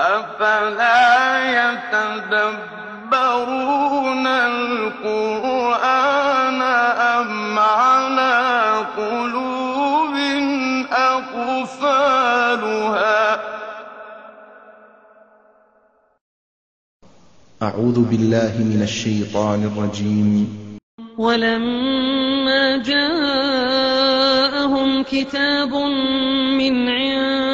أفلا يتدبرون القرآن أم على قلوب أقفالها أعوذ بالله من الشيطان الرجيم ولما جاءهم كتاب من عند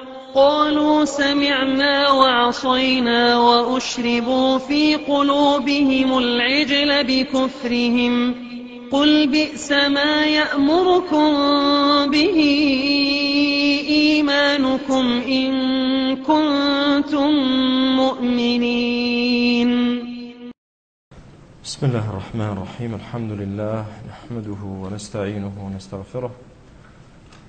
قالوا سمعنا وعصينا وأشربوا في قلوبهم العجل بكفرهم قل بئس ما يأمركم به إيمانكم إن كنتم مؤمنين بسم الله الرحمن الرحيم الحمد لله نحمده ونستعينه ونستغفره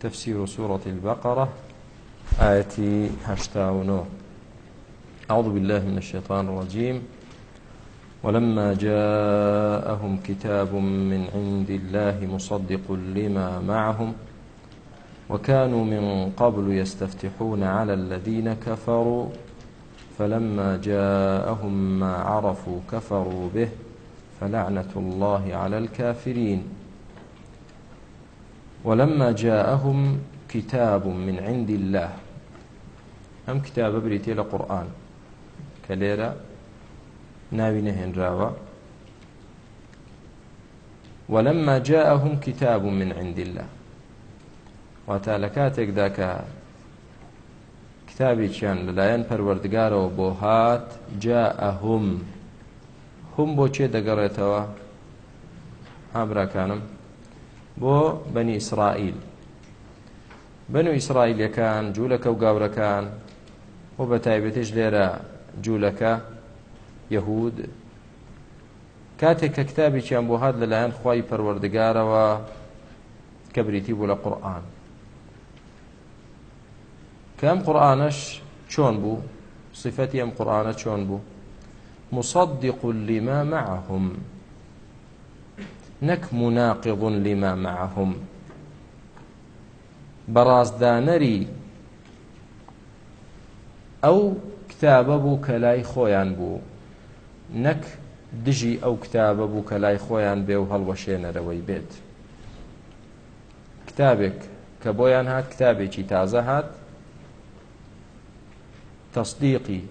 تفسير سورة البقرة آية هشتاونو أعوذ بالله من الشيطان الرجيم ولما جاءهم كتاب من عند الله مصدق لما معهم وكانوا من قبل يستفتحون على الذين كفروا فلما جاءهم ما عرفوا كفروا به فلعنة الله على الكافرين ولما جاءهم كتاب من عند الله أم كتاب بريتي لقرآن كليرا ناوي نهن راوة ولما جاءهم كتاب من عند الله وتالكاتك ذاك کتابی چیان لەلایەن پەروەردگارەوە بۆ هات جا ئەهم هم بۆ چێ دەگەڕێتەوە هابراکانم بۆ بەنی ئیسرائیل بن و ئیسرائیلەکان جوولەکە و گاورەکان و بە تایبەتش لێرە جوولەکە یەهود کاتێک کە کتابێکیان بۆ هات لەلایەن خی پەروەردگارەوە کە بریتی بوو لە قورآن کەم قورآانەش چۆن بوو صفەتی ئەم قورآانە چۆن بوو مصدق لما معهم نەک مناقضون لما معهم بەڕازدانەری ئەو کتابە بوو کە لای خۆیان بوو نەک دژی ئەو کتابە بوو کە لای خۆیان بێ و هەڵوەشێنەرەوەی بێت کتابێک کە بۆیان هات کتابێکی تازە هات تەصدیقی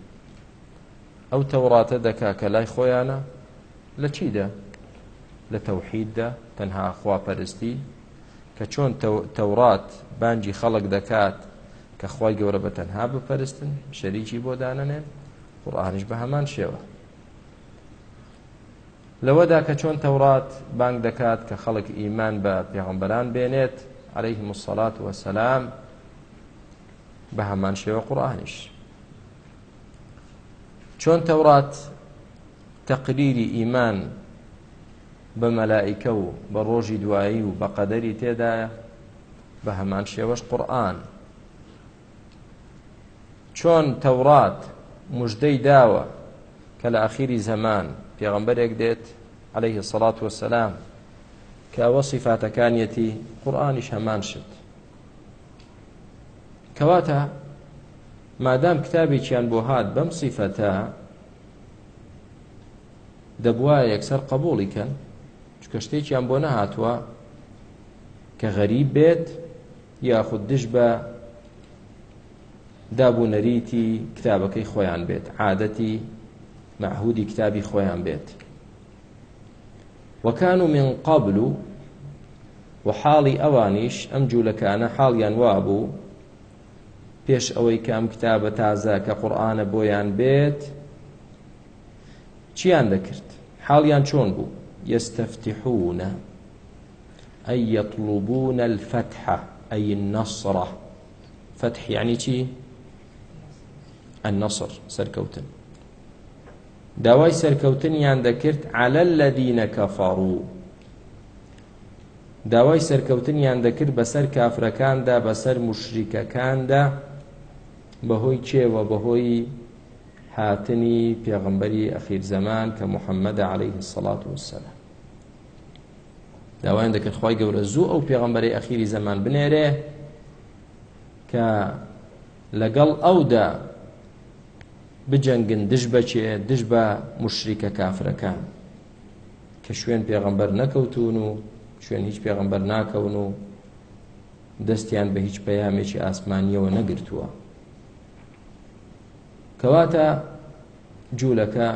ئەو تەوراتە دەکا کە لای خۆیانە لە چیدا؟ لە تەوحیددا تەنها خواپەرستی کە چۆن تەورات بانجی خەڵک دەکات کە خی گەورە بە تەنها بپەرستن شەریکی بۆ دانەنێن قڕانش بە هەمان شێوە لەوەدا کە چۆن تەورات بانگ دەکات کە خەڵک ئیمان بە پێغمبەران بێنێت عليه مسلات وەسەسلام بە هەمان شێوە قڕانیش چۆن تەورات تەقریری ئیمان بە مەلائیکە و بە ڕۆژی دوایی و بە قەدەری تێدایە بە هەمان شێوەش قورآن چۆن تەورات مژدەی داوە کە لە ئەخیری زەمان پێغەمبەرێک دێت عليه سەڵات وسلام کەوە سیفاتەکانیەتی قورآانیش هەمان شت کەواتە مادام کتابێکیان بۆ هات بەم سیفەتە دەبواە یەکسەر قبولی کەن چکە شتێکیان بۆ نەهاتووە کە غەریب بێت یاخود دش بە دابوونەریتی کتابەکەی خۆیان بێت عادەتی مەحودی کتابی خۆیان بێت وەکان و من قبل و و حاڵی ئەوانیش ئەم جوولەکانە حاڵیان وا بوو پێش ئەوەی کام کتابە تازە کە قورآانە بۆیان بێت چیان دەکرد حاڵیان چۆن بوو يستفتحون أي يطلبون الفتح أي النصرة فتح يعني چی النصر سركوتن داوای سەرکەوتنیان دەکرد على الذين كفروا داوای سەرکەوتنیان دەکرد بەسەر کافرەکاندا بەسەر مشریکەکاندا بەهۆی چێوە بەهۆی هاتنی پێغمبەری ئەخیر زەمان کە محەممەد عليه الصلاة والسلام داوایان دەکرد خی گەورە زوو ئەو پێغمبەری ئەخیری زەمان بنێرێ کە لەگەڵ ئەودا بجەنگن دش بەچێ دش بە مشریکە کافرەکان کە شوێن پێغمبەر نەکەوتون و شوێن هیچ پێغمبەر ناکەون و دەستیان بە هیچ پەیامێکی ئاسمانیەوە نەگرتووە کەواتە جوولەکە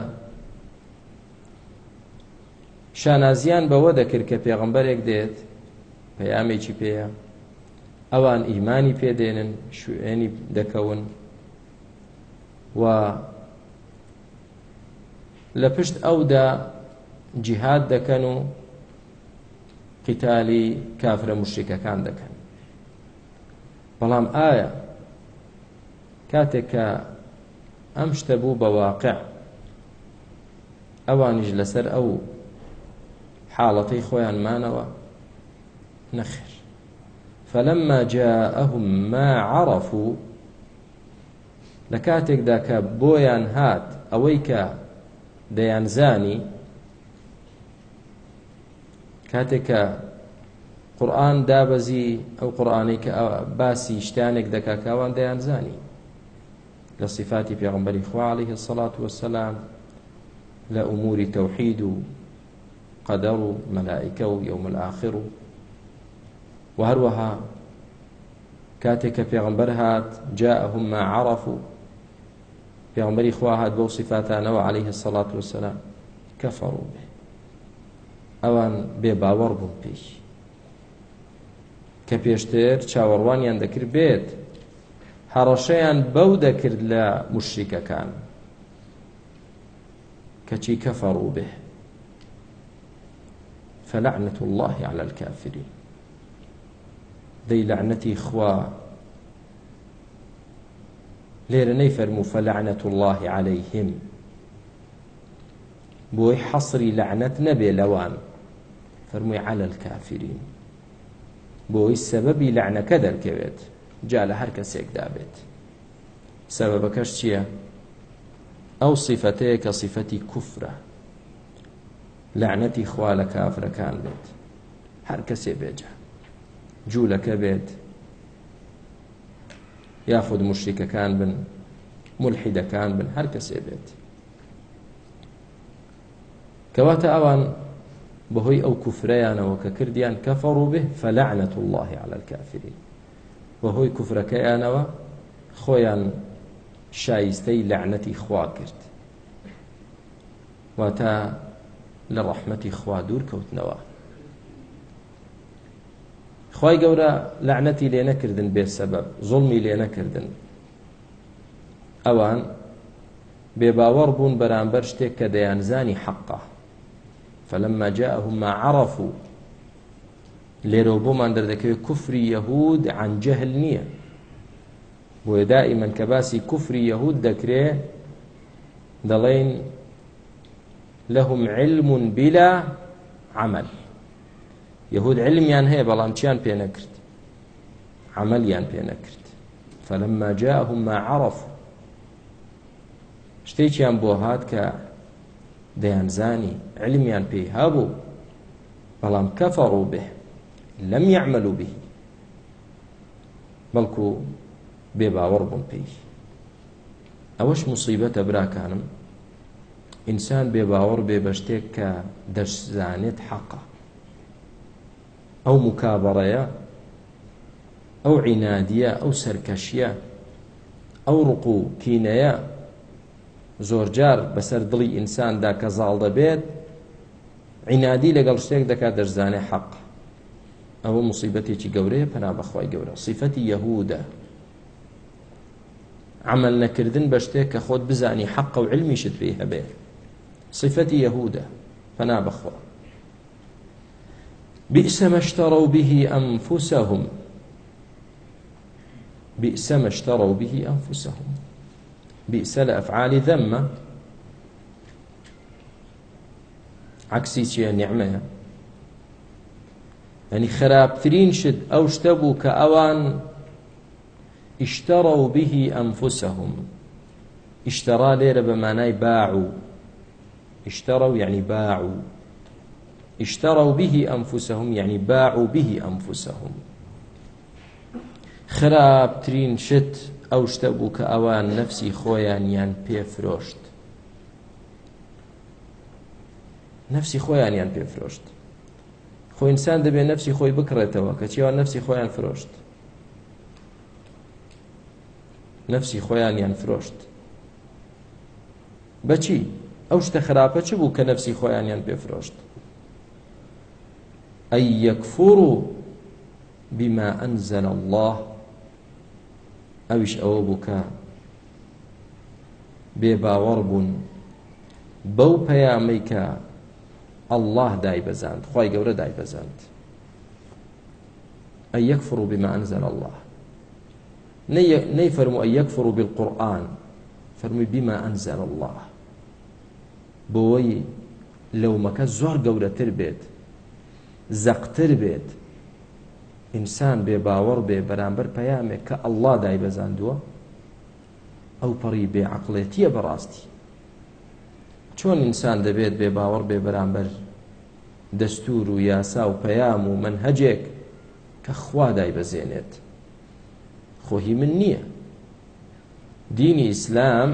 شانازیان بەوە دەکرد کە پێغمبەرێک دێت پەیامێکی پێە ئەوان ئیمانی پێدێنن شوێنی دەکەون و لە پشت ئەودا جیهاد دەکەن و قیتالی کافرە مشتێکەکان دەکەن بەڵام ئایا کاتێک کە ئەم شتە بوو بە واقع ئەوانیش لەسەر ئەو حاڵەتەی خۆیانمانەوە نەخێر فلما جاءهم ما عرفوا لە کاتێکدا کە بۆیان هات ئەوەی کە دەیانزانی کاتێک کە قورآن دابەزی ئەو قورآانەی کە باسی شتانێک دەکاکاوان دەیانزانی لە صفاتی پێغمبەری خواڵی هەسەڵات وەسەلام لە ئوموری تەوحید و قەدەر و مەلایکە و یوم الآخر و و هەروەها کاتێک کە پێغمبەر هات جاءهم ما عرفوا پێغمبەری خوا هات بەو صفاتانەوە عليه الصلاة والسلام كفروا به ئەوان بێ باوەڕ بوون پێش کە پێشتر چاوەڕوانیان دەکرد بێت هەڕەشەیان بەو دەکرد لە مشریکەکان کەچی کەفەڕ و بێ فلعنة الله على الكافرين دي لعنتي خوا ليرة نيفرمو فلعنة الله عليهم بوي حصري لعنة نبي لوان فرمي على الكافرين بۆی سەبەبی لەعنەکە دەرکەوێت جا لە هەر کەسێکدا بێت سەبەبەکەش چییە؟ ئەو سیفەتەیە کە سیفەتی کوفرە لعنەتی خوا لە کافرەکان بێت هەر کەسێ بێجە جوولەکە بێت یاخود مشتیکەکان بن ملحیدەکان بن هەر کەسێ بێت کەواتە ئەوان بەهۆی ئەو کوفرەیانەوە کە کردیان کەفەڕ و بێ فەلعنەت الله على الكافرین بەهۆی کوفرەکەیانەوە خۆیان شایستەی لعنەتی خوا کرد واتە لە ڕەحمەتی خوا دوور کەوتنەوە خی گەورە لعنەتی لێ نەکردن بێسەبەب زڵمی لێ نەکردن ئەوان بێباوەڕ بوون بەرامبەر شتێک کە دەیانزانی حەقا فلما جاءهم ما عرفوا لێرە بۆمان دەردەکەوێت کوفری یەهود عن جەهل نییە بۆیە دائیمەن کە باسی کوفری یەهود دەکرێ دەڵێن لەهم علمون بلا عمل یهود علمیان هەیە بەڵام چیان پێ نەکرد عملیان پێ نەکرد فلما جاءهم ما عرفوا شتێکیان بۆ هات کە دەیانزانی علمیان پێی هەبوو بەڵام کەفەڕوو بێ لەم یعملو به بەڵکو بێ باوەڕ بوون پێی ئەوەش مصیبەتە براکانم ئینسان بێ باوەڕ بێ بە شتێک کە دەشزانێت حەقە ئەو مکابڕەیە ئەو عینادیە ئەو سەرکەشیە ئەو ڕق و کینەیە زۆرجار بەسەر دڵی ئینساندا کە زاڵ دەبێت عینادی لەگەڵ شتێک دەکات دەرزانێ حەق ئەوە مصیبەتێکی گەورەیە پنا بەخوای گەورە سیفەتی یەهودە عمل نەکردن بە شتێک کە خۆت بزانی حەق و علمیشت پێی هەبێت صفەتی یەهودە فەنا بەخوا بئس ما اشتروا به أنفسهم بئس ما اشتروا به أنفسهم بئس لأفعال ذمة عكسي شيء نعمة يعني خرابترين شد أو اشتبوا كأوان اشتروا به أنفسهم اشترى ليرة بمعنى باعوا اشتروا يعني باعوا اشتروا به أنفسهم يعني باعوا به أنفسهم خراپترین شت ئەو شتە بوو کە ئەوان نەفسی خۆیانیان پێفرۆشت نفسی خۆیانیان پێفرۆشت خۆئینسان دەبێت نفسی خۆی بکڕێتەوە کە چیان نفسی خۆیان فرۆشت نفسی خۆیانیان فرۆشت بەچی ئەو شتە خراپە چ بوو کە نەفسی خۆیانیان پێفرۆشت ئەی یەکفور بما أنزل الله ئەویش ئەوە بووکە بێباوەڕ بوون بەو پەیامەی کە ئەله دای بەزاند خی گەورە دای بەزاند ئە یەکفر و بیمانزەن الله نەی فەرمو ئە یەکفر و بالقورآن فەرمووی بیما ئەنزەن الله بۆەوەی لەومەکە زۆر گەورەتر بێت زەقتر بێت ئینسان بێ باوەڕ بێ بەرامبەر پەیامێک کە ئەللا دای بەزاندووە ئەو پەڕی بێعقلێتیە بەڕاستی چۆن ئینسان دەبێت بێ باوەڕ بێ بەرامبەر دەستور و یاسا و پەیام و منهەجێک کە خوا دای بەزێنێت خۆهی من نییە دینی ئیسلام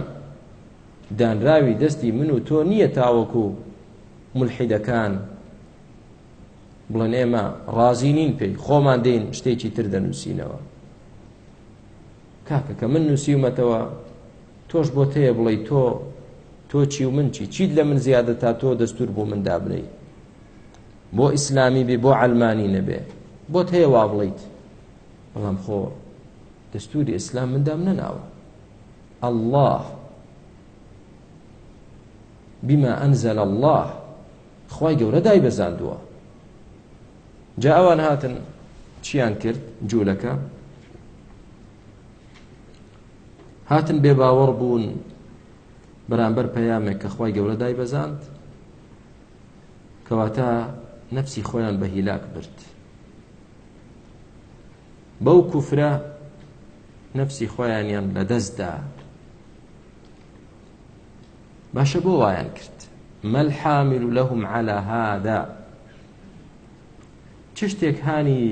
دانراوی دەستی من و تۆ نییە تاوەکو ملحیدەکان بڵێن ئێمە ڕازی نین پێی خۆمان دێن شتێکی تر دەنووسینەوە کاکە کە من نووسیومەتەوە تۆش بۆ تەیە بڵێ تۆ تۆ چی و من چی چیت لە من زیادە تا تۆ دەستور بۆ من دابنەی بۆ ئیسلامی بێ بۆ ئەلمانی نەبێ بۆت هەیە وا بڵیت بەڵام خۆ دەستوری ئیسلام مندام نەناوە الله بما أنزل الله خی گەورە دای بەزاندووە جا ئەوان هاتن چیان کرد جوولەکە هاتن بێباوەڕ بوون بەرامبەر پەیامێک کە خی گەورە دای بەزاند کەواتە نەفسی خۆیان بە هیلاک برد بەو کوفرە نەفسی خۆیانیان لەدەستدا باشە بۆ وایان کرد مەلحامل لەهم على هذا چ شتێک هاانی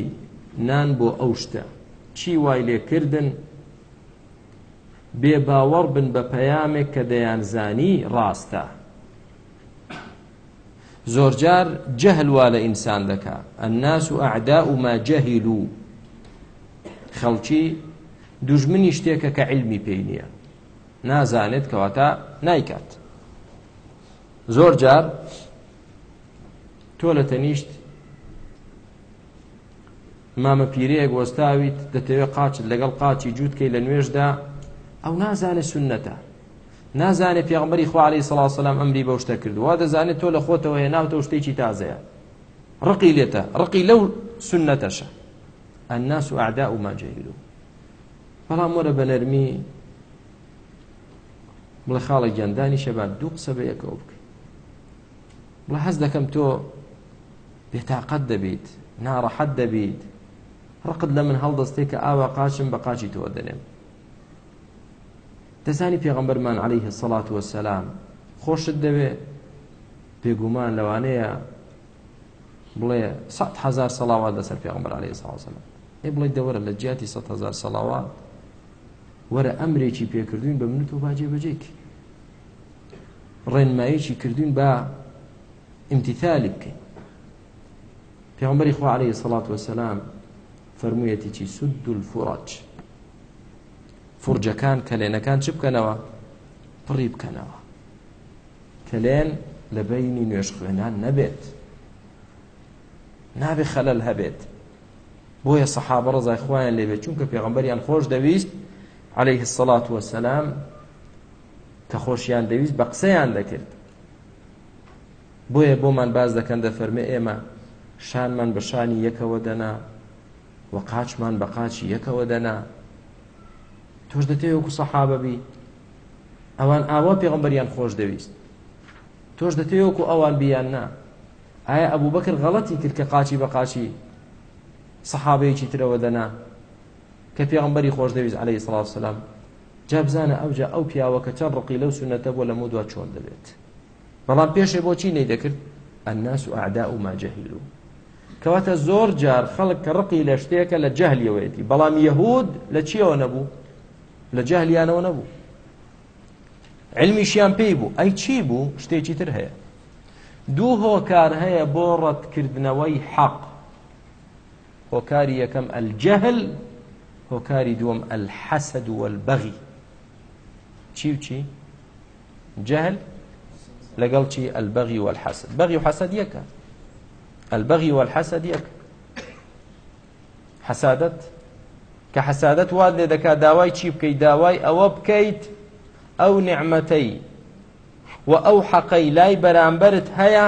نان بۆ ئەو شتە چی وای لێکردن بێ باوەڕ بن بە پەیامێک کە دەیانزانی ڕاستە زۆرجار جەهلوا لە ئینسان دەکا ئەناس و ئەعدا وما جەهیل و خەڵکی دوژمنی شتێکە کە علمی پێی نییە نازانێت کەواتە نایکات زۆر جار تۆ لە تەنیشت مامە پیرەیەک وەستاویت دەتەوێت قاچت لەگەڵ قاچی جووتکەی لە نوێژدا ئەو نازانێت سنەتە نازانێت پێغمبەری خوالی سەڵاسەلام ئەمری بەو شتە کردووا دەزانێت تۆ لە خۆتەوە هێناوتە شتێکی تازەیە ڕقی لێتە ڕقی لەو سنەتەشە ئەناس و ئاعدا و ماجەیل و بەڵام وەرە بە نەرمی بڵە خاڵە گەندانی شەبات دوو قسە بە یەکەوە بکە بڵ حەز دەکەم تۆ بێتاقەت دەبیت ناڕەحەت دەبیت ڕقت لە من هەڵدەستێک کە ئاوا قاچم بە قاچی تۆ دەنێم دەزانی پێغەمبەرمان عليهەیه سەڵات وەسەسلام خۆشت دەوێ پێگومان لەوانەیە بڵێ هزار سەلاوات لەسەر پێغمبەر عليه ساوسلام ێ بڵێ دەوەرە لە جیاتی هزار سەلاوات وەرە ئەمرێکی پێکردوین بە منوت و باجێ بەجێکی ڕێنمایەکی کردوین بە ئیمتیثالی بکەین پێغمبەری خوا عليه سەڵات وەسەلام فەرموویەتی چی سود الفرج فرجەکان کەلێنەکان چ بکەنەوە پڕی بکەنەوە کەلێن لە بینی نوێش خوێنان نەبێت نابێ خەلەل هەبێت بۆیە سەحابە ڕزای خۆیان لێبێت چونکە پێغمبەریان خۆش دەویست عليه الصلاة وەسەلام کە خۆشیان دەویست بە قسەیان دەکرد بۆیە بۆمان باز دەکەن دە فەرمە ئێمە شانمان بە شانی یەکەوە دەنا و قاچمان بە قاچی یەکەوە دەنا تۆش دەتێوەکو سەحابەبی ئەوان ئاوا پێغمبەریان خۆش دەویست تۆش دەتێوەکو ئەوان بیان نا ئایا ئەبوو بەکرد غەڵەتی کرد کە قاچی بە قاچی سەحابەیەکی ترەوە دەنا کە پێغمبەری خۆش دەویست عليه سلااو سلام جا بزانە ئەوجا ئەو پیاوە کە چەند ڕقی لەو سونەتە بۆ لە مو دوا چۆن دەبێت بەڵام پێشێ بۆچی نەیدەکرد ئەناس و ئادا و ماجەهیل و کەواتە زۆر جار خەڵک کە ڕقی لە شتێکە لە جەهلیەوەیەتی بەڵام یەهود لە چیەوە نەبوو لە جەهلیانەوە نەبوو علمیشیان پێی بوو ئەی چی بوو شتێکی تر هەیە دوو هۆکار هەیە بۆ ڕەتکردنەوەی حەق هۆکاری یەکەم ئەلجەهل هۆکاری دووەم ئەلحەسەد وەلبەغی چی و چی جەهل لەگەڵ چی ئەلبەغی و الحەسد بەغی و حەسەد یەکە ئەلبەغی و الحەسەد یەک حەسادەت کە حەسادەت وا لێ دەکات داوای چی بکەیت داوای ئەوە بکەیت ئەو نعمەتەی و ئەو حەقەی لای بەرامبرت هەیە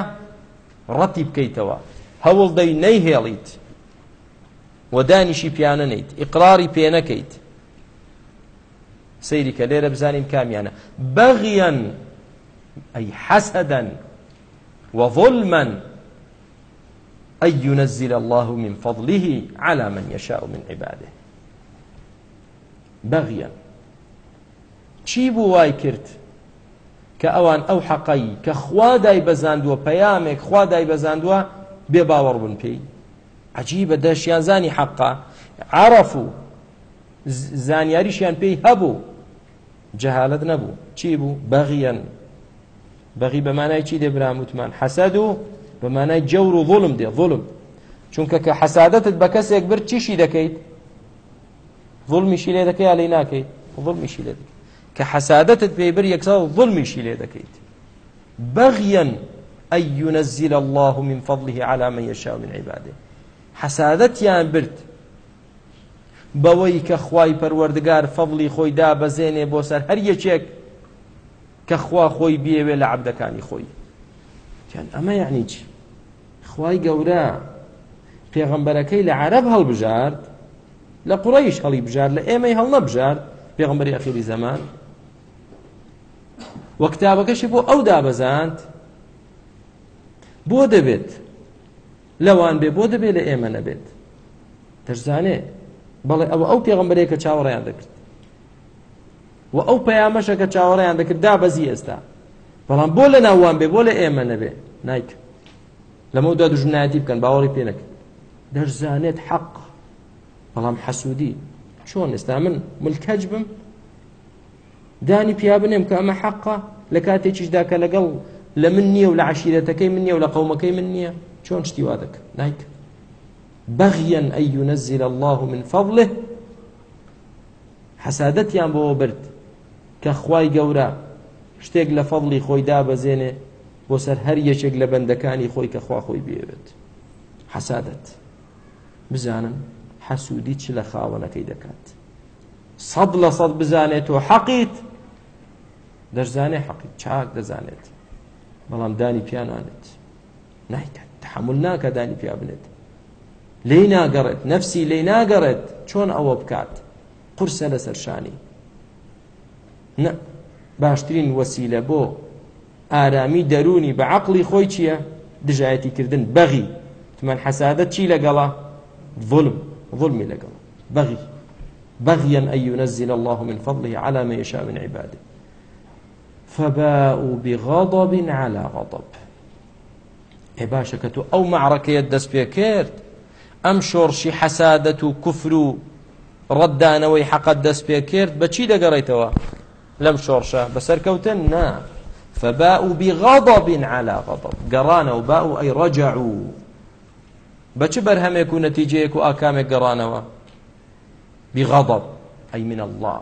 ڕەتی بکەیتەوە هەوڵ دەی نەیهێڵیت و دانیشی پیانە نیت ئیقراری پێ نەکەیت سەیری کە لێرە بزانین کامیانە بەغیان أي حسدا وظلما أن ينزل الله من فضله على من يشاء من عباده بغيا چی بوو وای کرد کە ئەوان ئەو حەقەی کە خوادای بەزاندووە پەیامێک خوادای بەزاندووە بێ باوەڕ بن پێی عجیب بە دەشیانزانی حەقا عرف و زانیاریشیان پێی هەبوو جەهالت نەبوو چی بوو بەغیەن بەغی بەمانای چی دەبراموتمان حەسەد و بەمانای جەور و ڤڵم دێ ڤڵم چونکە کە حەسادەتت بە کەسێک بر چیشی دەکەیت ظڵمیشی لێ دەکەی لەی ناکەیت ظڵمیشی لێ دەکەیت کە حەسادەتت پێی بر یەکسا و ظڵمیشی لێ دەکەیت بەغیەن ئەی ينزل الله من فضله على من يشاء من عباده حەسادەتیان برد بەوەی کە خوای پەروەردگار فەضلی خۆی دابەزێنێ بۆ سەر هەر یەکێک کە خوا خۆی بێوێ لە عبدەکانی خۆی تیان ئەمە یعنی چی خوای گەورە پێغەمبەرەکەی لە عرب هەڵبژارد لە قوڕیش هەڵی بژار لە ئێمەی هەڵنەبژارد پێغمبەری ئەخیری زەمان وە کتابەکەشی بۆ ئەو دابەزاند بۆ دەبێت لەوان بێ بۆ دەبێت لە ئێمە نەبێت دەشزانێ بەڵێ ئەوە ئەو پێغمبەرەیە کە چاوەڕیان دەکرد و ئەو پەیامەشە کە چاوەڕیان دەکرد دابەزی ئێستا بەڵام بۆ لە ناوان بێ بۆ لە ئێمە نەبێ نیک لەمەدا دژمنایەتی بکەن باوەڕی پێنەکە دەرزانێت حەق بەڵام حەسوودی چۆن ئێستا من ملکەج بم دانی پیا بنێم کە ئەمە حەقا لە کاتێکیشدا کە لەگەڵ لە من نییە و لە عشیرەتەکەی من نییە و لە قومەکەی من نییە چۆن شتی وا دەکە نیک بەغیەن ئەی یونەزیل الله من فەڵێ حەسادەتیان بۆ برد کە خوای گەورە شتێک لە فەڵی خۆی دابەزێنێ بۆ سەر هەر یەکێک لە بەندەکانی خۆی کە خوا خۆی بێوێت حەسادت بزانم حەسوودی چ لە خاوەنەکەی دەکات سەد لە سەد بزانێت و حەقیت دەرزانێ حەقیت چاک دەزانێت بەڵام دانی پیانانێت نایدات تحمل ناکە دانی پیا بنێت لێی ناگەڕێت نەفسی لێی ناگەڕێت چۆن ئەوە بکات قورسە لەسەر شانی نه باشترین وسیلە بۆ ئارامی دەرونی بە عقلی خۆی چییە دژایەتی کردن بەغی تمەن حەسادە چی لەگەڵا ظلم ظلمی لەگەڵ بەغی بغيا أن ينزل الله من فضله على ما يشاء من عباده فباءوا بغضب على غضب ئێ باشە کە تو ئەو معڕەکەیت دەست پێ کرد ئەم شۆڕشی حەسادەت و کوفر و ڕەتدانەوەی حەقەت دەست پێ کرد بە چی دەگەڕێتەوە لم شورشة بسر كوتن نا فباءوا بغضب على غضب قرانا وباءوا أي رجعوا بچ برهم يكون نتيجيك وآكامك قرانا بغضب أي من الله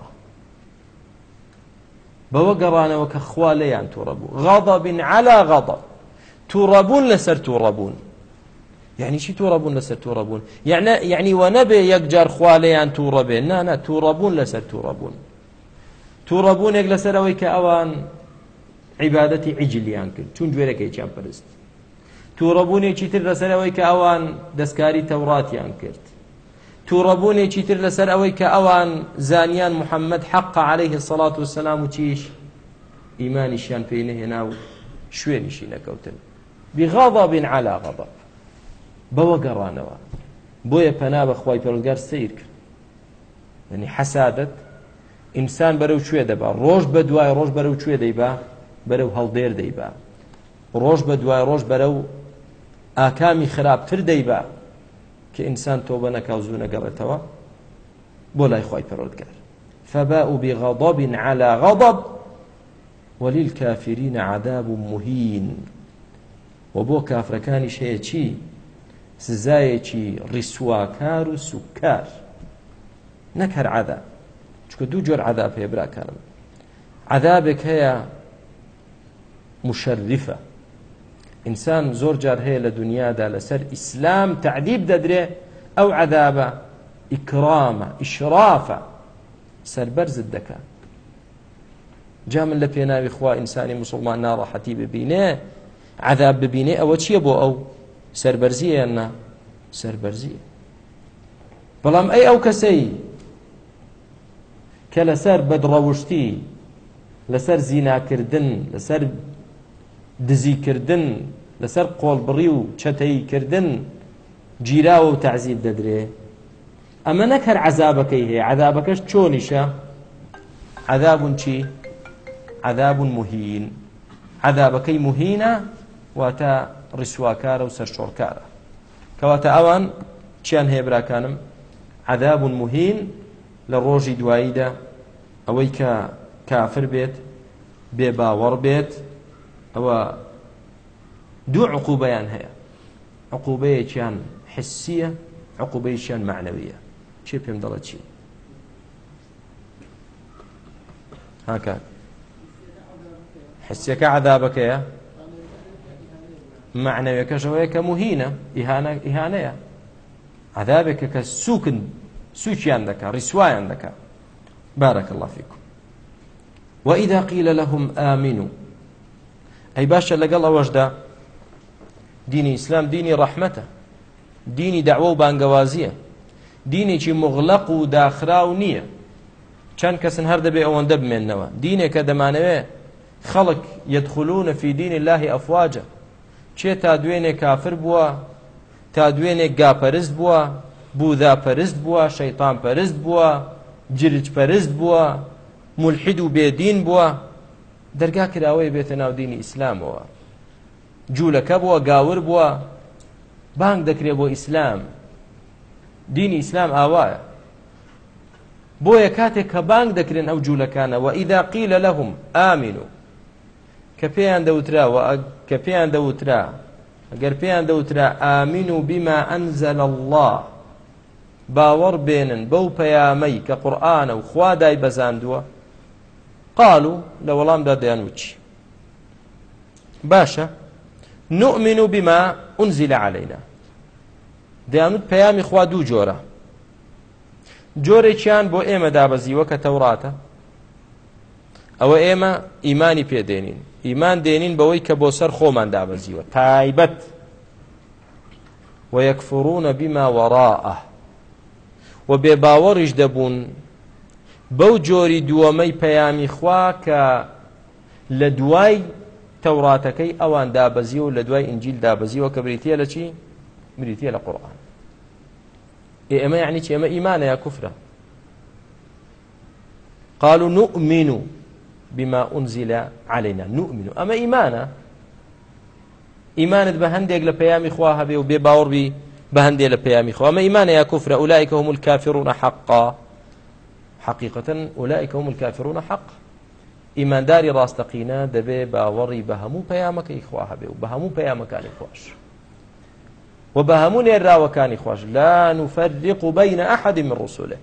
بەوە گەڕانەوە کە خوا لەیان تووڕەبوو غاضبن على غضب تووڕەبوون لەسەر تووڕەبوون یعنی چی تووڕەبوون لەسەر تووڕەبوون یعنی وە نەبێ یەکجار خوا لەیان تووڕەبێ نانە تووڕەبوون لەسەر تووڕەبوون تووڕەبوونێک لەسەرەوەی کە ئەوان عیبادەتی عیجلیان کرد چون گوێرەکەی چیان پرست تووڕەبوونێکی تر لەسەرەوەی کە ئەوان دەستکاری تەوراتیان کرد تووڕەبوونێکی تر لەسەر ئەوەی کە ئەوان زانیان محەممەد حەق عليه سەڵات و سەسلام و چیش ئیمانیشیان پێی نەهێنا و شوێنیشی نەکەوتن بغاضا بین علا غضب بەوە گەڕانەوە بۆیە پەنا بە خی پەرلگەر سیر کرد ینی حەسادت ئینسان بەرەو کوێ دەبا ڕۆژ بە دوای ڕۆژ بەرەو کوێ دەیبا بەرەو هەڵدێر دەیبا ڕۆژ بە دوای ڕۆژ بەرەو ئاکامی خراپتر دەیبا کە ئینسان تۆبە نەکاو زوو نەگەڕێتەوە بۆ لای خی پەرۆتگار فباء بغضب على غضب وللكافرين عذاب مهين وبو كافركان شيئتي سزايتي رسواكار سكار نكر عذاب چکە دوو جۆر عذاب هەیە براکانم عذابێک هەیە مشرفە ئینسان زۆر جار هەیە لە دنیادا لەسەر ئیسلام تعدیب دەدرێ ئەو عذابە ئیکرامە ئیشرافە سربەرزت دەکە جا من لە پێناوی خوا ئینسانی مسلمان ناڕەحەتی ببینێ عذاب ببینێ ئەوە چییە بۆ ئەو سربەرزیە نا سربەرزیە بەڵام ئەی ئەو کەسەی کە لەسەر بەدڕەوشتی لەسەر زیناکردن لەسەر دزیکردن لەسەر قۆڵبڕی و چەتەییکردن جیراوە و تعزیب دەدرێ ئەمە نەک هەر عذابەکەی هەیە عذابەکەش چۆنیشە عذابون چی عذابون مهین عذابەکەی مهینە واتە ڕیسواکارە و سەرشۆڕکارە کەواتە ئەوان چیان هەیە براکانم عذابون مهین لە ڕۆژی دواییدا ئەوەی کە کافر بێت بێ باوەڕ بێت ئەوە دوو عقوبەیان هەیە عقوبەیەکیان حسیە عقوبەیشیان معنەویە چی پێم دەڵە چی هاکات حسیەکە عذابەکەیە معنەوەکەشەوەیە کە مهینە ئیهانەیە عذابێکە کە سوکن سوچیان دەکات ڕیسوایان دەکات بارك الله فيكم وإذا قيل لهم آمنوا أي باشا لقل وجدا ديني إسلام ديني رحمته ديني دعوة وبانقوازية ديني چی مغلق و داخراو نییە چەند کەسن هەر دەبێ ئەوەندە بمێننەوە دینێکە دەمانەوێ خەڵک یدخلونە فی دینی اللهی ئەفواجە چێ تا دوێنێ کافر بووە تا دوێنێک گاپەرست بووە بووداپەرست بووە شەیتان پەرست بووە جرج پەرست بووە ملحید و بێدین بووە دەرگا کراوەی بێتە ناودینی ئیسلامەوە جوولەکە بووە گاور بووە بانگ دەکرێت بۆ ئیسلام دینی ئیسلام ئاوایە بۆیە کاتێک کە بانگ دەکرێن ئەو جوولەکانەوە ئیدا قیلە لەهم ئامین و کە پێیان دەوتراوە کە پێیان دەوترا ئەگەر پێیان دەوترا ئامین و بیما ئەنزەل الله باوەڕ بێنن بەو پەیامەی کە قورآانە و خوادای بەزاندووە قال و لە وەڵامدا دەیانوچی باشە نؤمن بما أنزل علينا دەیانوت پەیامی خوا دوو جۆرە جۆرێکیان بۆ ئێمە دابەزیوە کە تەوراتە ئەوە ئێمە ئیمانی پێدێنین ئیمان دێنین بەوەی کە بۆ سەر خۆمان دابەزیوە تایبەت وەیەکفڕونە بیما وەڕائە و بێباوەڕیش دەبوون بەو جۆری دووەمەی پەیامی خوا کە لە دوای تەوراتەکەی ئەوان دابەزی و لە دوای ئنجیل دابەزیەوە کە بریتە لە چی بریتە لە قورآن ئێمە یعنی چ ئێمە ئیمانە یا کوفرە قالوا نؤمن بما أنزل علينا نؤمن أما إيمانا إيمانت بە هەندێک لە پەیامی خوا هەبێ و بێ باوەڕبی بە هەندێک لە پەیامی خۆمە ئیمانە یا کوفرە ئولایکە هم الكافرون حقا حقیقەتەن ئولایکە هم الكافرون حق ئیمانداری ڕاستەقینە دەبێ باوەڕی بە هەموو پەیامەکەی خوا هەبێ و بە هەموو پەیامەکانی خۆش و بە هەموو نێرااوەکانی خۆش لا نفرق بين أحد من رسوله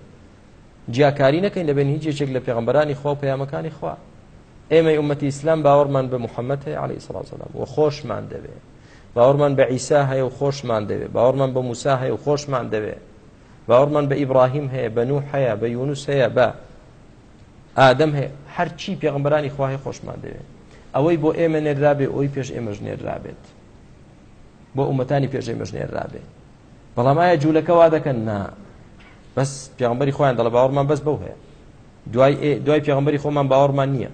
جیاکاری نەکەین لەبێن هیچ جێچێک لە پێغمبەرانی خۆ پەیامەکانی خوا ئێمە ئومەتی ئیسلام باوەڕمان بە محەممەد هەیە عليه سلام و خۆشمان دەبێت باوەڕمان بە ئیسا هەیە و خۆشمان دەوێت باوەڕمان بە موسا هەیە و خۆشمان دەوێت باوەڕمان بە ئیبراهیم هەیە بە نوح هەیە بە یونوس هەیە بە ئادەم هەیە هەرچی پێغمبرانی خواهی خۆشمان دەوێت ئەوەی بۆ ئێمە نێرابێت ئەوی پێش ئێمەش نێرابێت بۆ ئومەتانی پێش ئێمەش نێرابێت بەڵامایە جوولەکە وا دەکەن نا بەس پیغمبەری خۆیان دەڵە باوەڕمان بەس بەو هەیە دوای دوای پێغمبەری خۆمان باوەڕمان نییە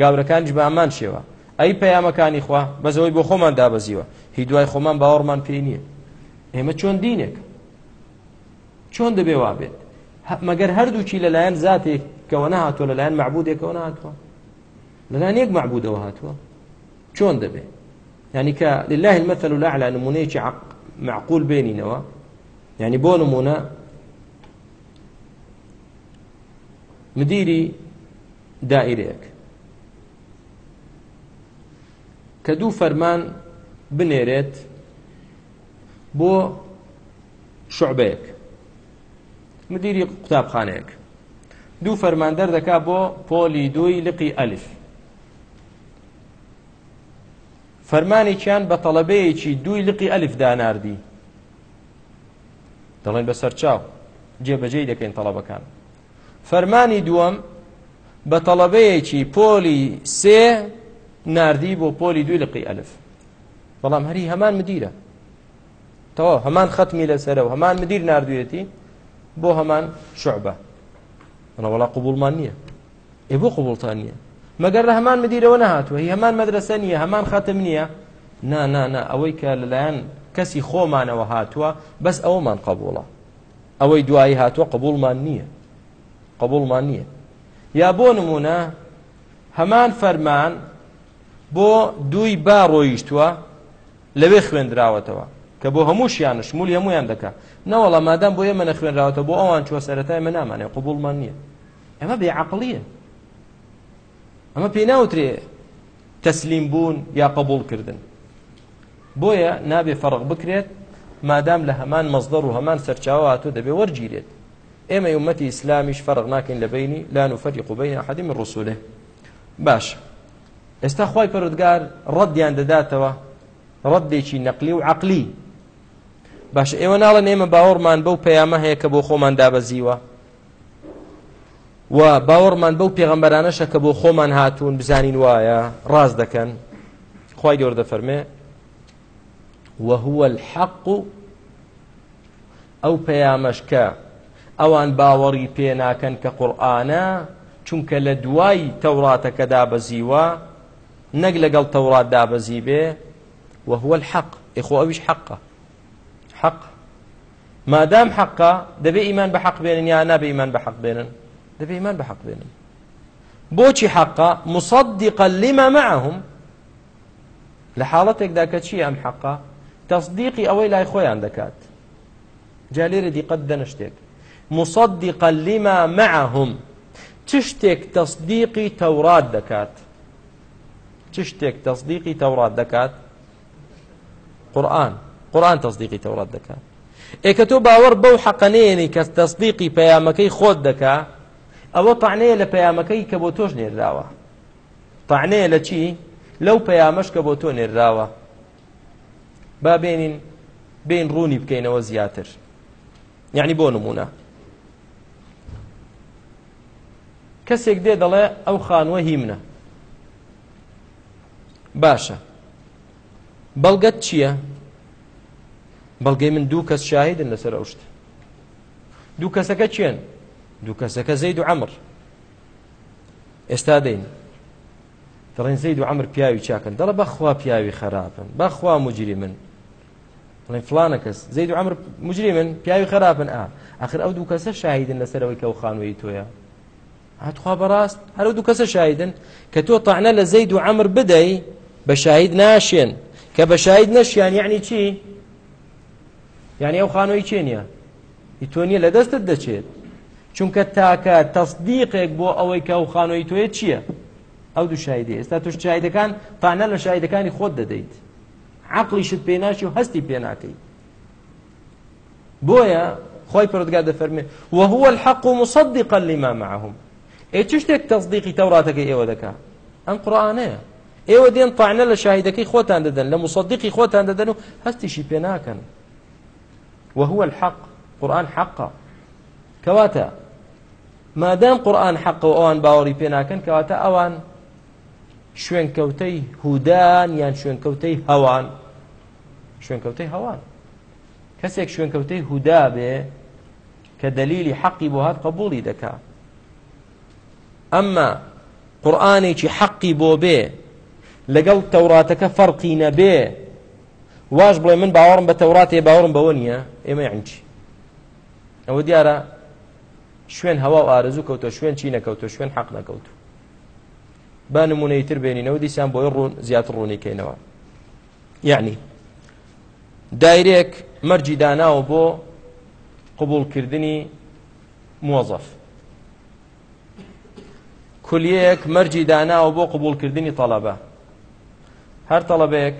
گاورەکانش بە ئامان شێوە ئەی پەیامەکانی خوا بەزەوەی بۆ خۆمان دابەزیوە هی دوای خۆمان باوەڕمان پێ نییە ئێمە چۆن دینێک چۆن دەبێ وا بێت مەگەر هەردووچی لەلایەن زاتێک کەەوە نهاتوە لەلایەن معبودێکەوە نهاتوە لەلایەن یەک معبودەوە هاتووە چۆن دەبێ ینی کە لله المثل الأعلى نمونەیەکی معقول بێنینەوە ینی بۆ نمونە مدیری دائرەیەک کە دوو فەرمان بنێرێت بۆ شعبەیەک مدیری قوتابخانەیەک دوو فەرمان دەردەکا بۆ پۆلی دوی لقی ئەلف فەرمانێکیان بە تەڵەبەیەکی دوی لقی ئەلف داناردی دەڵێن بەسەر چاو جێبەجێی دەکەین تەڵەبەکان فەرمانی دووەم بە تەڵەبەیەکی پۆلی سێ ناردی بۆ پۆلی دوی لەقی ئەلف بەڵام هەری هەمان مدیرە تەوا هەمان خەتمی لەسەرە و هەمان مدیر نردوێتی بۆ هەمان شعبە ڕەوەڵا قوبولمان نییە ئێ بۆ قوبولتان نییە مەگەر لە هەمان مدیرەوە نەهاتوە هی هەمان مەدرسە نییە هەمان خەتم نییە نا نا نا ئەوەی کە لەلایەن کەسی خۆمانەوە هاتووە بەس ئەومان قبوڵە ئەوەی دوایی هاتووە قبولمان نییە قبولمان نییە یا بۆ نمونە هەمان فەرمان بۆ دوی با ڕۆیشتووە لەوێ خوێندراوەتەوە کە بۆ هەمووشیانش مولی هەمویان دەکا نەوەڵە مادام بۆ ئێمە نەخوێنراوەتە بۆ ئەوان چوە سەرەتای من نامانێ قوبولمان نییە ئەمە بێعقلیە ئەمە پێی ناوترێ تەسلیم بوون یا قبولکردن بۆیە نابێ فەرق بکرێت مادام لە هەمان مەزدەر و هەمان سەرچاوە هاتو دەبێ وەرگیرێت ئێمە یومەتی ئیسلامیش فەرق ناکەین لە بینی لا نفەرق بین أحد من رسوله باش ئێستا خی پەرودگار ڕەتیان دەداتەوە ڕەتێکی نەقلی و عقلی باش ئێوە ناڵە نێمە باوەڕمان بەو پەیامە هەیە کە بۆ خۆمان دابەزیوە و باوەڕمان بەو پێغەمبەرانەشە کە بۆ خۆمان هاتوون بزانین وایە ڕاز دەکەن خی گەور دەفەرمێ وهوە الحق و ئەو پەیامەشکە ئەوان باوەڕی پێ ناکەن کە قورآانە چونکە لە دوای تەوڕاتەکەدا بەزیوە نەک لەگەڵ تەورات دابەزی بێ وهو الحق إخوة أويش حقه حق ما دام حقه دبي إيمان بحق بينن يا نبي إيمان بحق بينن دبي إيمان بحق بينن بوشي حقه مصدقا لما معهم لحالتك ذاك شيء أم حقه تصديقي أوي لا إخوة عندك جاليري دي قد دنشتك مصدقا لما معهم تشتك تصديقي تورات دكات چ شتێک تەصدیقی تەورات دەکات قورآن قورآن تەصدیقی تەورات دەکات ئێکە تۆ باوەڕ بەو حەقەنێنی کە تەصدیقی پەیامەکەی خۆت دەکا ئەوە تەعنەیە لە پەیامەکەی کە بۆ تۆش نێراوە تەعنەیە لە چی لەو پەیامەش کە بۆ تۆ نێراوە با بێنین بین ڕوونی بکەینەوە زیاتر یعنی بۆ نمونە کەسێک دێ دەڵێ ئەو خانوە هیمنە باشە بەڵگەت چییە بەڵگەی من دوو کەس شاهدن لەسەر ئەوشت دوو کەسەکە چێن دوو کەسەکە زەید و عمر ئێستا دەین دەڵێن زەید و عمر پیاوی چاکەن دەڵە بەخوا پیاوی خراپن بەخوا مجری من دەڵێن فلانە کەس زەید و عمر مجری من پیاوی خراپن ئا آخر ئەو دوو کەسە شاهدن لەسەرەوەی کە ئەو خانووی تۆیە هاتخوا بەڕاست هەرو دوو کەسە شاهدن کە تۆ تەعە لە زەید و عمر بدەی بە شاهید ناشێن کە بە شاهید نەشیان یعنی چی یعنی ئەو خانۆی چێ نیە ئیتۆنیە لە دەستت دەچێت چونکە تاکە تەصدیقێک بۆ ئەوەی کە ئەو خانۆی تۆیە چییە ئەو دوو شایدی ئێستا توش شایدەکان پانە لە شایدەکانی خۆت دەدەیت عقلیشت پێناچی و هەستی پێناکەی بۆیە خۆی پردگا دەفەرمێ وهو الحق مصدقا لما معهم ئێ چ شتێک تەصدیقی تەوراتەکەی ئێوە دەکات ئەم قورآانەیە ئێوە دێن تاعنە لە شاهیدەکەی خۆتان دەدەن لە مصدقی خۆتان دەدەن و هەستیشی پێ ناکەن وهو الحق قورآن حقا کەواتە مادام قورآن حق و ئەوان باوەڕی پێ ناکەن کەواتە ئەوان شوێنکەوتەی هودان یان شوێنکەوتەی هەوان شوێنکەوتەی هەوان کەسێک شوێنکەوتەی هودا بێ کە دلیلی حەقی بۆ هات قبولی دەکات ئەمما قورآانێکی حەقی بۆ بێ لەگەڵ تەوراتەکە فەرقی نەبێ واش بڵێ من باوەڕم بە تەوراتێ باوەڕم بەوە نییە ئێمە عنچی ئەوە دیارە شوێن هەوا و ئارزوو کەوتە شوێن چی نەکەوتە شوێن حەق نەکەوتو با نمونەیتر بێنینەوە دیسان بۆی ڕوون زیاتر ڕوونیکەینەوە یعنی دایرێک مەرجی داناوە بۆ قوبولکردنی مۆزف کولیەک مەرجی داناوە بۆ قوبولکردنی تەڵەبە هەر تەڵەبەیەک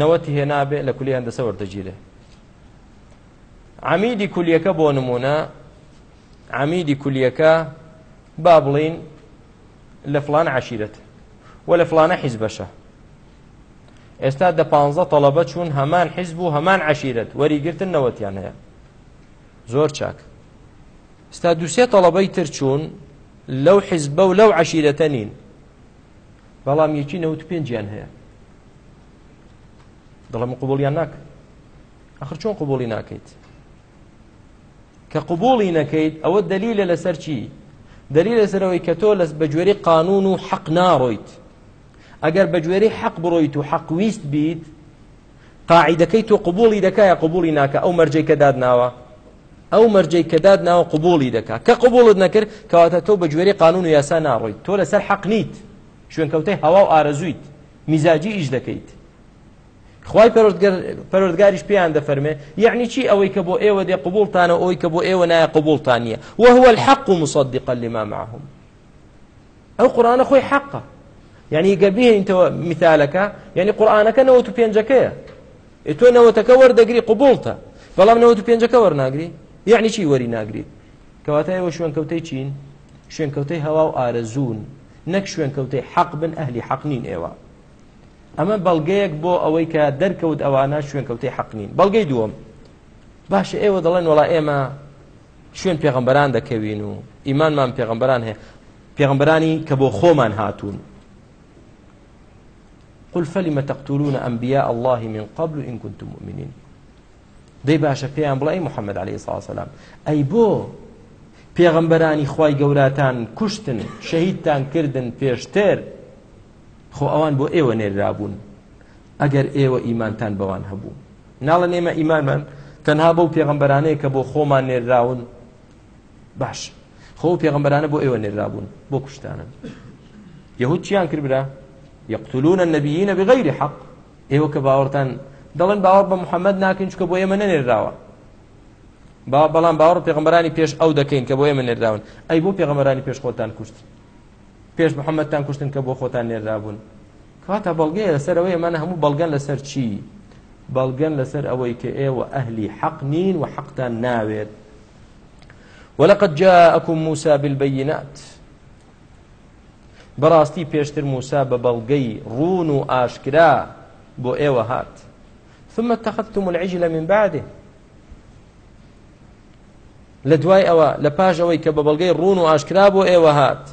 نەوەتی هێنابێ لە کولی هەندەسە وەردەگیرێ عمیدی کولیەکە بۆ نمونە عمیدی کولیەکە با بڵین لە فلان عشیرەت وە لە فلانە حیزبەشە ئێستا دە پ تەڵەبە چوون هەمان حیزب و هەمان عشیرەت وەریگرتن نەوەتیان هەیە زۆر چاک ئستا دووسێ تەڵەبەی تر چوون لەو حیزبە و لەو عشیرەتە نین بەڵام یەکی نەوت پێنجیان هەیە دڵم قوبڵیان ناک ئەخر چۆن قوبڵی ناکەیت کە قوبڵی نەکەیت ئەوە دلیلە لەسەر چی دلیل لەسەرەوەی کە تۆ لەس بەگوێری قانون و حەق ناڕۆیت ئەگەر بەگوێری حەق بڕۆیت و حەقویست بیت قاعیدەکەی تۆ قوبولی دەکایە قوبولی ناکە ئەو مەرجەی کە دادناوە ئەو مەرجەی کە دادناوە قوبولی دەکا کە قوبولت نەکرد کەواتە تۆ بەگوێری قانون و یاسا ناڕۆیت تۆ لەسەر حەق نیت شوێنکەوتەی هەوا و ئارەزویت میزاجی ئیش دەکەیت خی پەرۆردگاریش پێیان دەفەرمێ یعنی چی ئەوەی کە بۆ ئێوە دێ قوبولتانە ئەوی کە بۆ ئێوە نایە قوبولتانە وهو الحق مصدقا لما معهم ئەو قورآانە خۆی حقا یعنی گەبیێنیتەوە میثالەکە یعنی قورآانەکە نەوە تو پێنجەکەیە تۆ نەوەتەکە وەردەگری قوبولتە بەڵام نەوە تو پێنجەکە وەرناگری یعنی چی وەری ناگریت کەواتە ئێوە شوێنکەوتەی چین شوێنکەوتەی هەوا و ئارەزوون نەک شوێن کەوتەی حەق بن ئەهلی حەقنین ئێوە ئەمە بەڵگەیەک بۆ ئەوەی کە دەرکەوت ئەوانە شوێن کەوتەی حەقنین بەڵگەی دووەم باشە ئێوە دەڵێن وڵا ئێمە شوێن پێغمبەران دەکەوین و ئیمانمان پێغمبەران هەیە پێغمبەرانی کە بۆ خۆمان هاتوون قل فلم تقتلون أنبياء الله من قبل إن كنتم مؤمنين دەی باشە پێیان بڵێ محەممەد عليه ساسەسلام ئەی بۆ پێغەمبەرانی خی گەوراتان کوشتن شەهیدتان کردن پێشتر خۆ ئەوان بۆ ئێوە نێرابوون ئەگەر ئێوە ئیمانتان بەوان هەبوو ناڵەن ئێمە ئیمانمان تەنها بەو پێغەمبەرانەیە کە بۆ خۆمان نێراون باش خۆ پێغەمبەرانە بۆ ئێوە نێرابوون بۆ کوشتانن یەهود چیان کردرا یەقتلونە نەبیینە بغیری حەق ئێوە کە باوەڕتان دەڵێن باوەڕ بە محەممەد ناکەن چکە بۆ ئێمە نەنێراوە با بەڵام باوەڕ پێغمبرانی پێش ئەو دەکەین کە بۆ ئێمە نێرداون ئەی بۆ پێغمبرانی پێش خۆتان کوشت پێش محەممەدتان کوشتن کە بۆ خۆتان نێردابوون کاتە بەڵگەیە لەسەرەوەی ئەمانە هەموو بەڵگەن لەسەر چی بەڵگەن لەسەر ئەوەی کە ئێوە ئەهلی حەق نین و حەقتان ناوێت ولقد جاءكم موسى بالبينات بەڕاستی پێشتر موسا بە بەڵگەی ڕون و ئاشکرا بۆ ئێوە هات ثمە تەخەتتم العجل من بعده لە دوای ئەوە لە پاش ئەوەی کە بە بەڵگەی ڕون و ئاشکرا بۆ ئێوە هات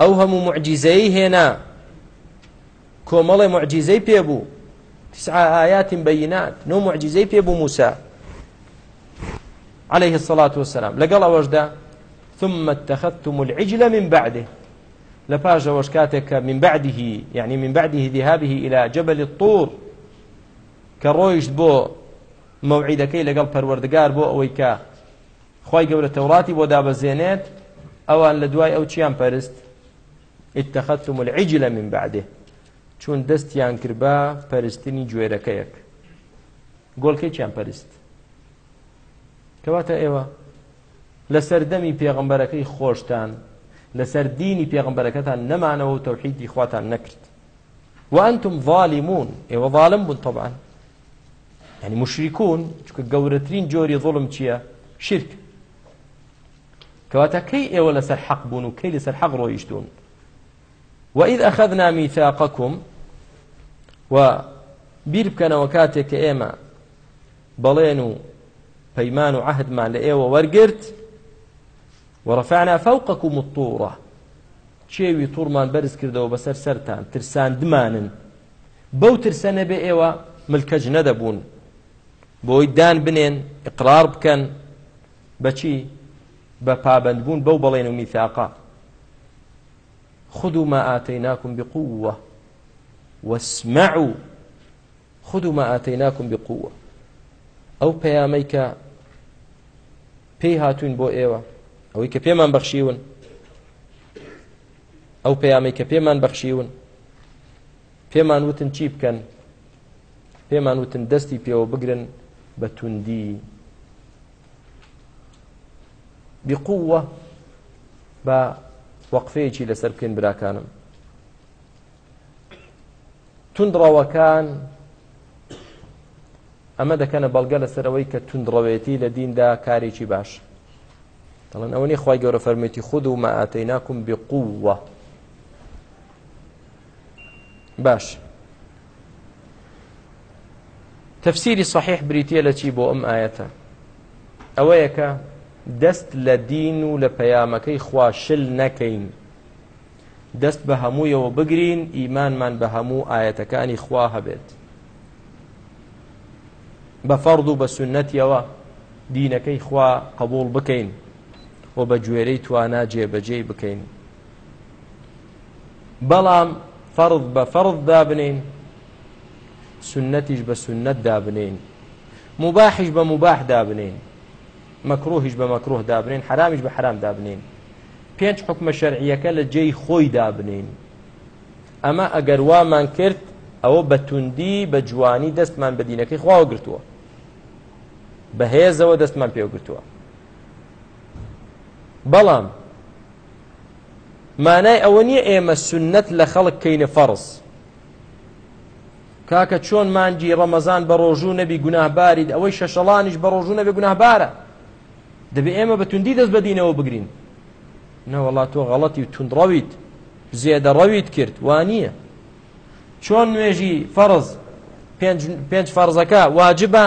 ئەو هەموو معجیزەی هێنا کۆمەڵی معجیزەی پێبوو تسعاهایات بەینات نۆ معجیزەی پێبوو موسا عليه الصلاة والسلام لەگەڵ ئەوەشدا ثم اتخذتم العجل من بعده لە پاش ئەوەش کاتێک من بعده يعني من بعده ذهابه إلى جبل الطور کە ڕۆیشت بۆ مەوعیدەکەی لەگەڵ پەروەردگار بۆ ئەوەی کە خی گەورە تەوڵاتی بۆ دابەزێنێت ئەوان لە دوای ئەو چیان پەرست اتخذتم العجل من بعده چون دەستیان کرد بە پەرستنی گوێرەکەیەک گۆڵکەی چیان پەرست کەواتە ئێوە لە سەردەمی پێغمبەرەکەی خۆشتان لە سەردینی پێغمبەرەکەتان نەمانەوە و تەوحیدی خواتان نەکرد وانتم ظالمون ئێوە ظالم بوون طبعا يعني مشركون چکە گەورەترین جۆری ظلم چییە شرک کەواتە کەی ئێوە لەسەر حەق بوون و کەی لەسەر حەق ڕۆیشتون وإذ أخذنا ميثاقكم و بیر بکەنەوە کاتێک کە ئێمە بەڵێن و پەیمان و عهدمان لە ئێوە وەرگرت وەرەفعنا فەوقەکم الطورە چێوی تووڕمان بەرز کردەوە بەسەر سەرتان ترساندمانن بەو ترسە نەبێ ئێوە ملکەج نەدەبوون بۆی دان بنێن اقرار بکەن بەچی بە پابندبوون بەو بەڵێن و میثاقا خذوا ما آتيناكم بقوة واسمعوا خذوا ما آتيناكم بقوة ئەو پەیامەی کە پێی هاتوین بۆ ئێوە ئەوەی کە پێمان بەخشیون ئەو پەیامەی کە پێمان بەخشیون پێمان وتن چی بکەن پێمان وتن دەستی پێوە بگرن بە توندی بقووە بە وەقفەیەکی لەسەر بکەین براکانم تونندڕەوەکان ئەمە دەکەنە بەڵگە لەسەرەوەی کە تونندڕەوێتی لە دیندا کارێکی باش دەڵێن ئەوەی خی گەورە فەرمێتی خود و مەئاتەیناکم بقووە باش تەفسیری صحیح بریتە لە چی بۆ ئەم ئاەتە ئەوەیەکە دەست لە دین و لە پەیامەکەی خواشل نەکەین دەست بە هەموویەوە بگرین ئیمانمان بە هەموو ئاەتەکانی خوا هەبێت بە فەرد و بە سنەتیەوە دینەکەی خوا قبول بکەین و بە گوێرەی توانا جێبەجێ بکەین بەڵام فەرد بە فەرد دابنین سنەتیش بە سنەت دابنین مباحش بە مباح دابنین مەکرۆهیش بە مەکرۆه دابنین حرامیش بە حرام دابنین پێنج حکمە شەرعیەکە لە جێی خۆی دابنین ئەمە ئەگەر وامان کرد ئەوە بە توندی بە جوانی دەستمان بە دینەکەی خواوە گرتووە بەهێزەوە دەستمان پێوەگرتووە بەڵام مانای ئەوە نییە ئێمە سنت لە خەڵک کەینە فەرس کاکە چۆن مانجی ڕەمەزان بە ڕۆژوو نەبی گوناهبارید ئەوەی شەشەڵانیش بە ڕۆژوو نەبێ گوناهبارە دەبێ ئێمە بە توندی دەست بەدینەوە بگرین نەوەڵات تۆ غەڵەتی و توندڕەویت زێدە ڕەویت کرد وانە چۆن نوێژی فەرز پێنج فەرزەکە واجبە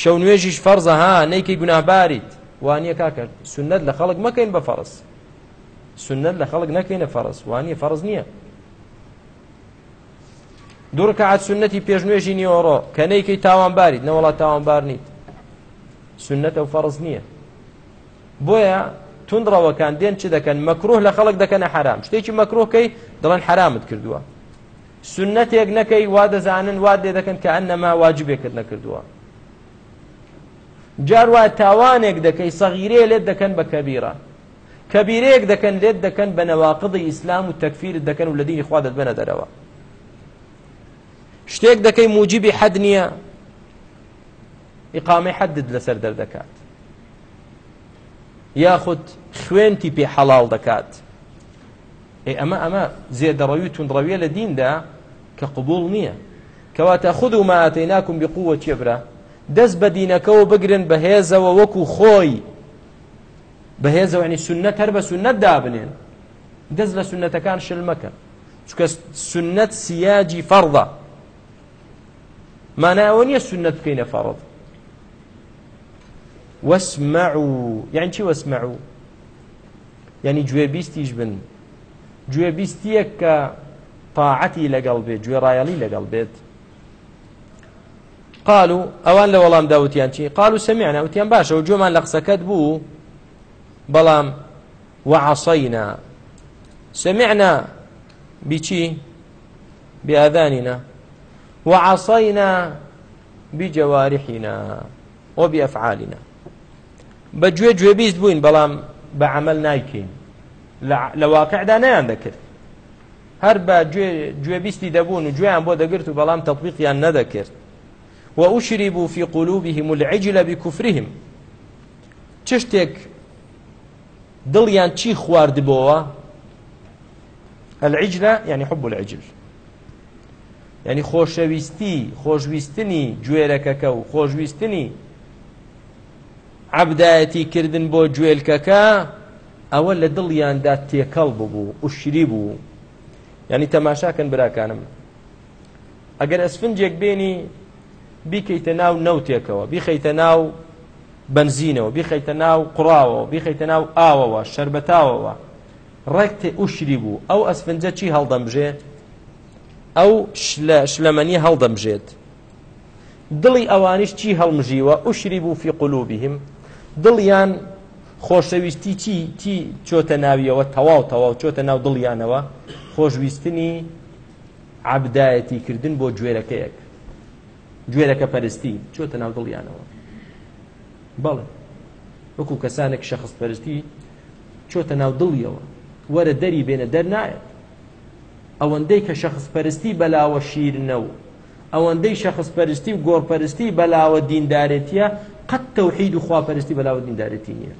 شەو نوێژیش فەرزەها نەیکی گوناباریت وانە کاکرد سنت لە خەڵک مەکەین بە فەرز سنت لە خەڵک نەکەینە فەرز وانە فەرز نییە دوورکەعات سنەتی پێشنوێژی نیۆڕۆ کە نەیکی تاوانباریت نەوەڵات تاوانبار نیت سنت ئەو فەرز نییە بۆیە تونندڕەوەکان دێن چ دەکەن مەکرۆه لە خەڵک دەکەنە حرام شتێکی مەکرۆکەی دڵن حرامت کردووە سنتێک نەکەی وا دەزانن وا دێ دەکەن کە ئەنەما واجبێکت نەکردووە جار وای تاوانێک دەکەی سەغیرەیە لێت دەکەن بە کەبیرە کەبیرەیەک دەکەن لێت دەکەن بە نەواقدی ئیسلام و تەکفیر دەکەن و لە دینی خوا دەبەنە دەرەوە شتێک دەکەی موجیبی حەد نییە ئیقامی حەدت لەسەر دەردەکات یاخود خوێنتی پێ حەڵاڵ دەکات ئێ ئەمە ئەمە زێدەڕەوی تونڕەویە لە دیندا کە قبول نییە کەواتە خود و ماتەی ناکم بقووە چێبرا دەست بە دینەکەەوە بگرن بەهێزەوە وەکو خۆی بەهێزەوە ینی سنەت هەر بە سنەت دابنێن دەست لە سنەتەکان شلمەکە چکە سنەت سیاجی فەڕدا ماناوە نییە سنەت بکەینە فەڕەت واسمعوا یان چی واسمعوا یعنی گوێ بیستیش بن گوێ بیستیەک کە تاعەتی لەگەڵ بێت گوێڕایەڵی لەگەڵ بێت قالوا ئەوان لە وەڵام داوتیان چی قالوا سمعنا وتیان باشە و جوێمان لە قسەکەت بوو بەڵام وعصينا سمعنا بچی بأذاننا وعصينا بجوارحنا وبأفعالنا بەگوێ گوێبیست بووین بەڵام بە عمل نایکەین لە واقعدا نیان دەکرد هەر بە گوێبیستی دەبوون و گوێیان بۆ دەگرت و بەڵام تەطبیقیان نەدەکرد وأشربوا في قلوبهم العجل بكفرهم چشتێک دڵیان چی خواردبەوە العجلة يعني حب العجل يعني خۆشەویستی خۆشویستنی گوێرەکەکە و خۆشویستنی عبدایەتی کردن بۆ گوێلکەکە ئەوە لە دڵیاندا تێکەڵ ببوو وشری بوو ینی تەماشاکەن براکانم ئەگەر ئەسفنجێک بێنی بیکەیتە ناو نەوتێکەوە بیخەیتە ناو بنزینەوە بیخەیتە ناو قڕاوەوە بیخەیتە ناو ئاوەوە شربەتاوەوە ڕێک تێ ئوشری بوو ئەو ئەسفنجە چی هەڵدەمژێ ئەو شلەمەنی هەڵدەمژێت دڵی ئەوانش چی هەڵمژیوە ئوشری بوو فی قلوبیهم دڵیان خۆشەویستی چی تی چۆتە ناویەوە تەواو تەواو چۆتە ناو دڵیانەوە خۆشویستنی عبدایەتی کردن بۆ گوێرەکەیەک گوێرەکە پەرستی چۆتە ناو دڵیانەوە بەڵێ وەکو کەسانێک شەخص پەرستی چۆتە ناو دڵیەوە وەرە دەری بێنە دەرنایەت ئەوەندەی کە شەخص پەرستی بەلاوە شیرنە و ئەوەندەی شەخص پەرستی و گۆڕپەرستی بەلاوە دیندارێتیە قەت تەوحید و خواپەرستی بەلاوە دیندارەتی نییە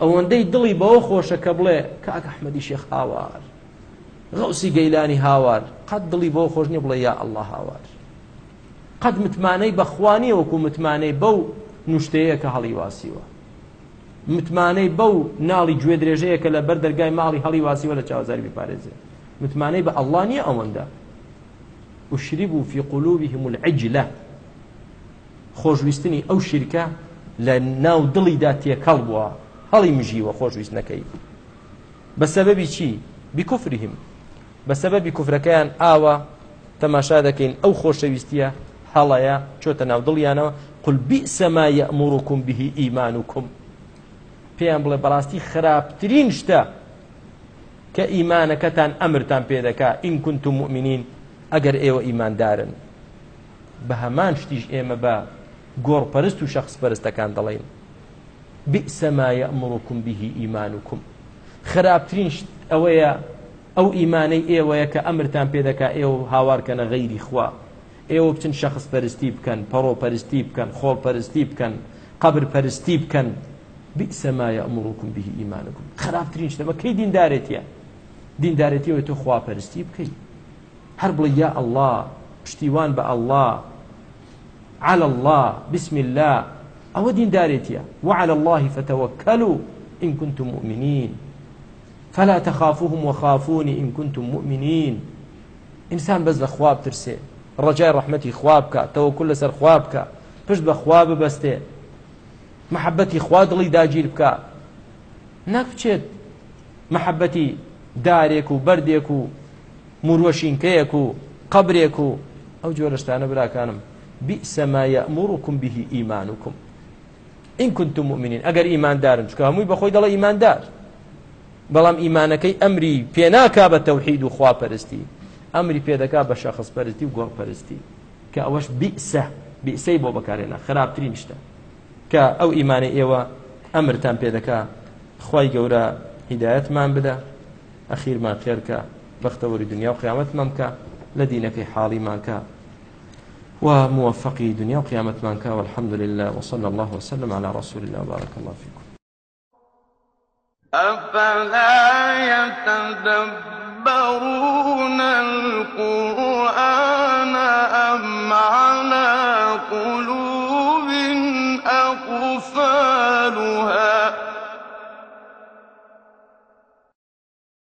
ئەوەندەی دڵی بەوە خۆشە کە بڵێ کاک ئەحمەدی شێخ هاوار غەوسی گەیلانی هاوار قەت دڵی بۆ خۆش نیە بڵێ یا ئەله هاوار قەت متمانەی بەخوانی وەکو متمانەی بەو نوشتەیە کە هەڵی واسیوە متمانەی بەو ناڵی گوێ درێژەیە کە لە بەر دەرگای ماڵی هەڵی واسیوە لە چاوازار بپارێزێ متمانەی بە ئەڵانی ئەوەندە وشریب و فی قلوبهم العجلة خۆشویستنی ئەو شیرکە لە ناو دڵیدا تێکەڵ بووە هەڵی مژیوە خۆشویستنەکەی بەسەبەبی چی بیکفرهم بەسەبەبی کوفرەکەیان ئاوە تەماشا دەکەین ئەو خۆشەویستیە هەڵەیە چۆتە ناو دڵیانەوە قل بئسەما یەموڕکم بهی ئیمانوکم پێیان بڵێ بەڕاستی خراپترین شتە کە ئیمانەکەتان ئەمرتان پێدەکا ئین کونتم مؤمنین ئەگەر ئێوە ئیماندارن بە هەمان شتیش ئێمە بە گۆڕپەرست و شخص پەرستەکان دەڵێن بئسەمایە ئەمڕکم بیهی ئیمانوکم خراپترین ئەوەیە ئەو ئیمانەی ئێوەیە کە ئەمرتان پێدەکا ئێوە هاوارکەنە غەیری خوا ئێوە بچن شخص پەرستی بکەن پەڕۆ پەرستی بکەن خۆڵ پەرستی بکەن قبر پەرستی بکەن بئسەمایە ئەمڕکم بیهی ئیمانوکم خراپترین شتەمە کەی دیندارێتە دیندارێتیەوە تۆ خواپەرستی بکەیت هەر بڵی یا ئەله پشتیوان بە ئەله على الله بسم الله أو دين دارتيا وعلى الله فتوكلوا إن كنتم مؤمنين فلا تخافوهم وخافوني إن كنتم مؤمنين إنسان بز لخواب ترسي ڕجای ڕحمەتی خوابکە تەوەکل لەسەر خوابکە پشت بە خوا ببەستێ محەبەتی خوا دڵی داگیر بکە نەکچێت محەبەتی دارێک و بەردێک و مروەشینکەیەک و قبرێک و ئەو جۆرە شتانە براکانم بئس ما يأمركم به إيمانكم إن كنتم مؤمنين أجر إيمان دارن چکە هەمووی بەخۆی دەڵە ئیمان دار بەڵام ئیمانەکەی ئەمری پێناکا بە تەوحید و خواپەرستی ئەمری پێدەکا بە شەخص پەرستی و گۆڕپەرستی کە ئەوەش بیسە بیسەی بۆ بەکارێنە خراپترین شتە کە ئەو ئیمانی ئێوە ئەمرتان پێدەکا خی گەورە هیدایەتمان بدە ئەخیرمان خێرکە بەختەوەری دنیا و قیامەتمان بکە لە دینەکەی حاڵیمانکە وموفقي دنيا وقيامة مانكا والحمد لله وصلى الله وسلم على رسول الله وبارك الله فيكم أفلا يتدبرون القرآن أم